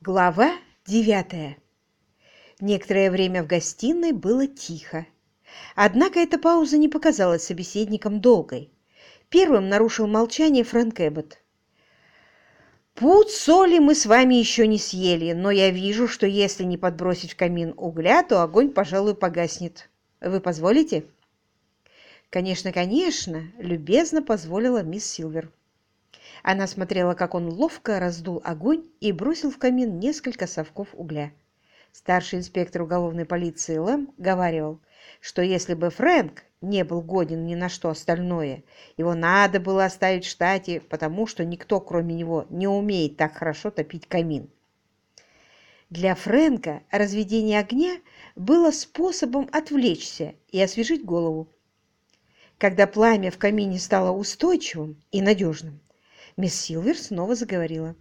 Глава девятая. Некоторое время в гостиной было тихо. Однако эта пауза не показалась собеседникам долгой. Первым нарушил молчание Фрэнк Эббот. «Пуд соли мы с вами еще не съели, но я вижу, что если не подбросить в камин угля, то огонь, пожалуй, погаснет. Вы позволите?» «Конечно, конечно!» — любезно позволила мисс Силвер. Она смотрела, как он ловко раздул огонь и бросил в камин несколько совков угля. Старший инспектор уголовной полиции Лэм говаривал, что если бы Фрэнк не был годен ни на что остальное, его надо было оставить в штате, потому что никто, кроме него, не умеет так хорошо топить камин. Для Фрэнка разведение огня было способом отвлечься и освежить голову. Когда пламя в камине стало устойчивым и надежным, Мисс Силвер снова заговорила.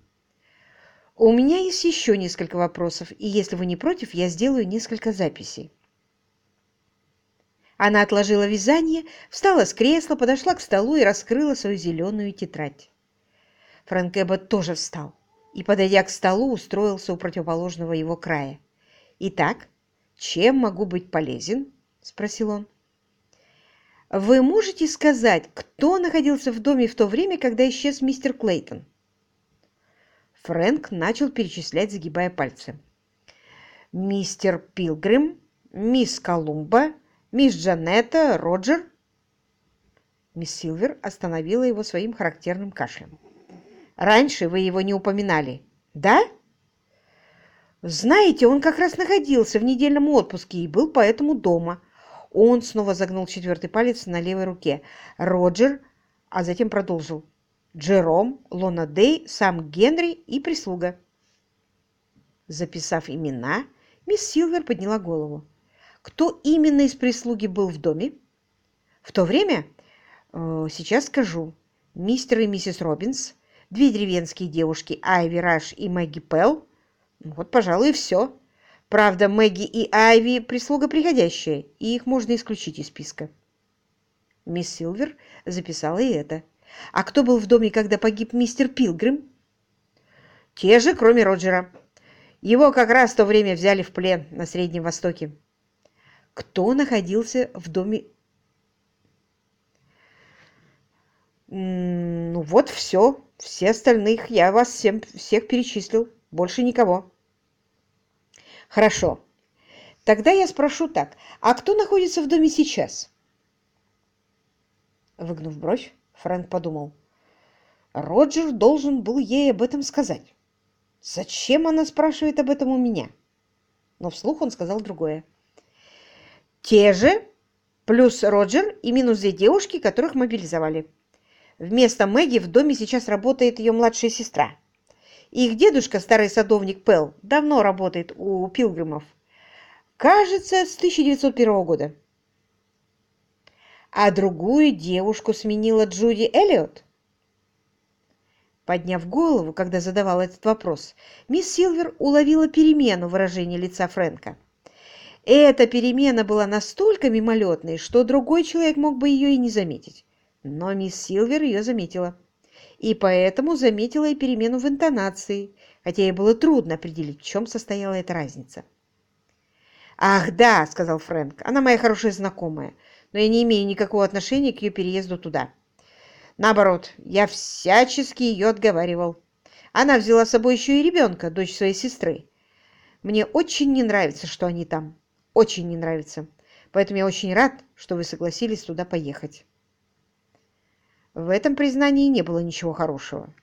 «У меня есть еще несколько вопросов, и если вы не против, я сделаю несколько записей». Она отложила вязание, встала с кресла, подошла к столу и раскрыла свою зеленую тетрадь. Фрэнк Эббот тоже встал и, подойдя к столу, устроился у противоположного его края. «Итак, чем могу быть полезен?» – спросил он. Вы можете сказать, кто находился в доме в то время, когда исчез мистер Клейтон? Фрэнк начал перечислять, загибая пальцы. Мистер Пилгрим, мисс Колумба, мисс Джанетта, Роджер. Мисс Силвер остановила его своим характерным кашлем. Раньше вы его не упоминали, да? Знаете, он как раз находился в недельном отпуске и был поэтому дома. Он снова загнул четвертый палец на левой руке. Роджер, а затем продолжил. Джером, Лона Дэй, сам Генри и прислуга. Записав имена, мисс Силвер подняла голову. Кто именно из прислуги был в доме? В то время? Э, сейчас скажу. Мистер и миссис Робинс, две деревенские девушки Айви Раш и Мэгги Пелл. Вот, пожалуй, и все. Правда, Мэгги и Айви – прислуга приходящая, и их можно исключить из списка. Мисс Силвер записала и это. А кто был в доме, когда погиб мистер Пилгрим? Те же, кроме Роджера. Его как раз в то время взяли в плен на Среднем Востоке. Кто находился в доме? Ну вот все. Все остальных я вас всем, всех перечислил. Больше никого. Хорошо. Тогда я спрошу так. А кто находится в доме сейчас? Выгнув бровь, Фрэнк подумал. Роджер должен был ей об этом сказать. Зачем она спрашивает об этом у меня? Но вслух он сказал другое. Те же, плюс Роджер и минус две девушки, которых мобилизовали. Вместо Мэгги в доме сейчас работает ее младшая сестра. Их дедушка, старый садовник Пэл, давно работает у Пилгримов. Кажется, с 1901 года. А другую девушку сменила Джуди Эллиот? Подняв голову, когда задавал этот вопрос, мисс Силвер уловила перемену выражения лица Фрэнка. Эта перемена была настолько мимолетной, что другой человек мог бы ее и не заметить. Но мисс Силвер ее заметила и поэтому заметила и перемену в интонации, хотя ей было трудно определить, в чем состояла эта разница. «Ах, да», — сказал Фрэнк, — «она моя хорошая знакомая, но я не имею никакого отношения к ее переезду туда. Наоборот, я всячески ее отговаривал. Она взяла с собой еще и ребенка, дочь своей сестры. Мне очень не нравится, что они там. Очень не нравится. Поэтому я очень рад, что вы согласились туда поехать». В этом признании не было ничего хорошего.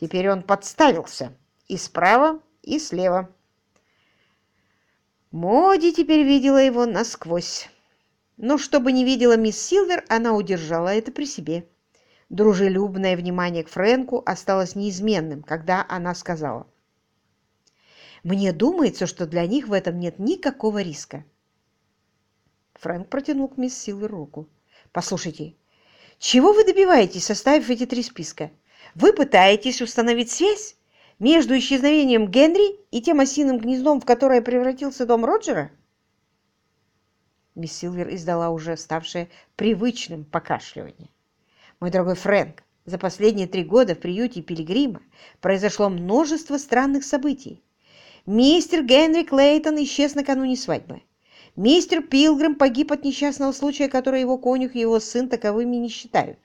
Теперь он подставился и справа, и слева. Моди теперь видела его насквозь. Но чтобы не видела мисс Силвер, она удержала это при себе. Дружелюбное внимание к Фрэнку осталось неизменным, когда она сказала. «Мне думается, что для них в этом нет никакого риска». Фрэнк протянул к мисс Силвер руку. «Послушайте, чего вы добиваетесь, составив эти три списка? Вы пытаетесь установить связь между исчезновением Генри и тем осиным гнездом, в которое превратился дом Роджера? Мисс Силвер издала уже ставшее привычным покашливание. «Мой дорогой Фрэнк, за последние три года в приюте Пилигрима произошло множество странных событий. Мистер Генри Клейтон исчез накануне свадьбы. Мистер Пилгрим погиб от несчастного случая, который его конюх и его сын таковыми не считают.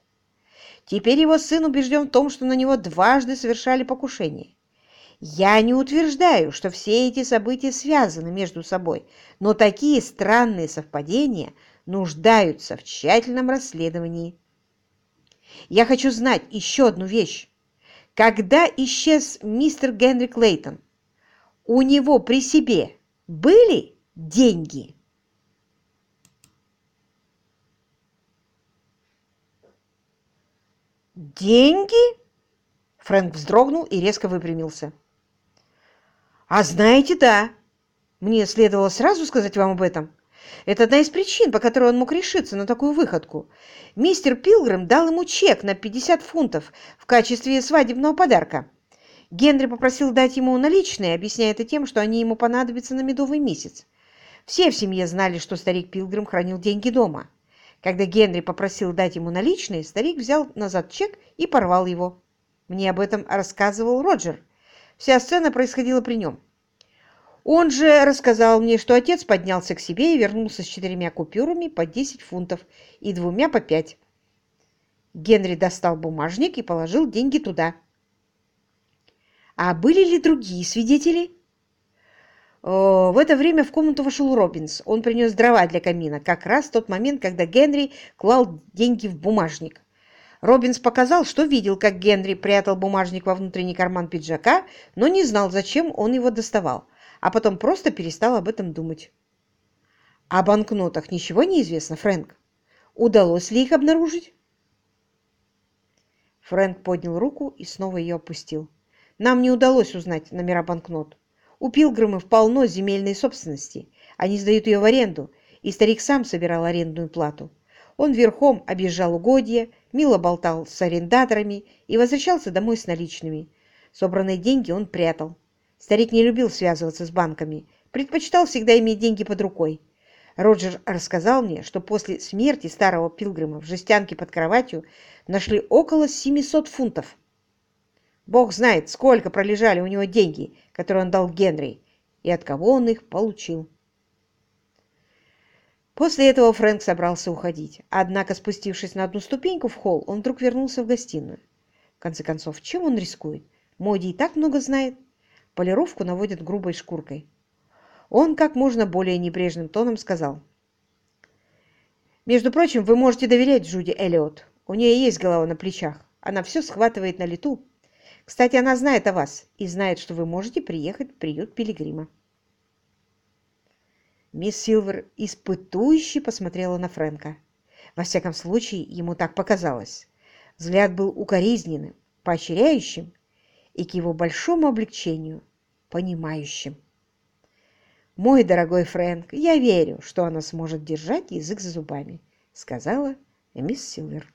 Теперь его сын убежден в том, что на него дважды совершали покушение. Я не утверждаю, что все эти события связаны между собой, но такие странные совпадения нуждаются в тщательном расследовании. Я хочу знать еще одну вещь. Когда исчез мистер Генри Клейтон, у него при себе были деньги? «Деньги?» Фрэнк вздрогнул и резко выпрямился. «А знаете, да. Мне следовало сразу сказать вам об этом. Это одна из причин, по которой он мог решиться на такую выходку. Мистер Пилгрим дал ему чек на 50 фунтов в качестве свадебного подарка. Генри попросил дать ему наличные, объясняя это тем, что они ему понадобятся на медовый месяц. Все в семье знали, что старик Пилгрим хранил деньги дома. Когда Генри попросил дать ему наличные, старик взял назад чек и порвал его. Мне об этом рассказывал Роджер. Вся сцена происходила при нем. Он же рассказал мне, что отец поднялся к себе и вернулся с четырьмя купюрами по 10 фунтов и двумя по 5. Генри достал бумажник и положил деньги туда. А были ли другие свидетели? В это время в комнату вошел Робинс. Он принес дрова для камина, как раз в тот момент, когда Генри клал деньги в бумажник. Робинс показал, что видел, как Генри прятал бумажник во внутренний карман пиджака, но не знал, зачем он его доставал, а потом просто перестал об этом думать. О банкнотах ничего не известно, Фрэнк. Удалось ли их обнаружить? Фрэнк поднял руку и снова ее опустил. Нам не удалось узнать номера банкнот. У Пилгримов полно земельной собственности. Они сдают ее в аренду, и старик сам собирал арендную плату. Он верхом объезжал угодья, мило болтал с арендаторами и возвращался домой с наличными. Собранные деньги он прятал. Старик не любил связываться с банками, предпочитал всегда иметь деньги под рукой. Роджер рассказал мне, что после смерти старого Пилгрима в жестянке под кроватью нашли около 700 фунтов. Бог знает, сколько пролежали у него деньги, которые он дал Генри, и от кого он их получил. После этого Фрэнк собрался уходить. Однако, спустившись на одну ступеньку в холл, он вдруг вернулся в гостиную. В конце концов, чем он рискует? Моди и так много знает. Полировку наводят грубой шкуркой. Он как можно более небрежным тоном сказал. «Между прочим, вы можете доверять Джуди Эллиот. У нее есть голова на плечах. Она все схватывает на лету. Кстати, она знает о вас и знает, что вы можете приехать в приют Пилигрима. Мисс Силвер испытующе посмотрела на Фрэнка. Во всяком случае, ему так показалось. Взгляд был укоризненным, поощряющим и к его большому облегчению понимающим. «Мой дорогой Фрэнк, я верю, что она сможет держать язык за зубами», — сказала мисс Силвер.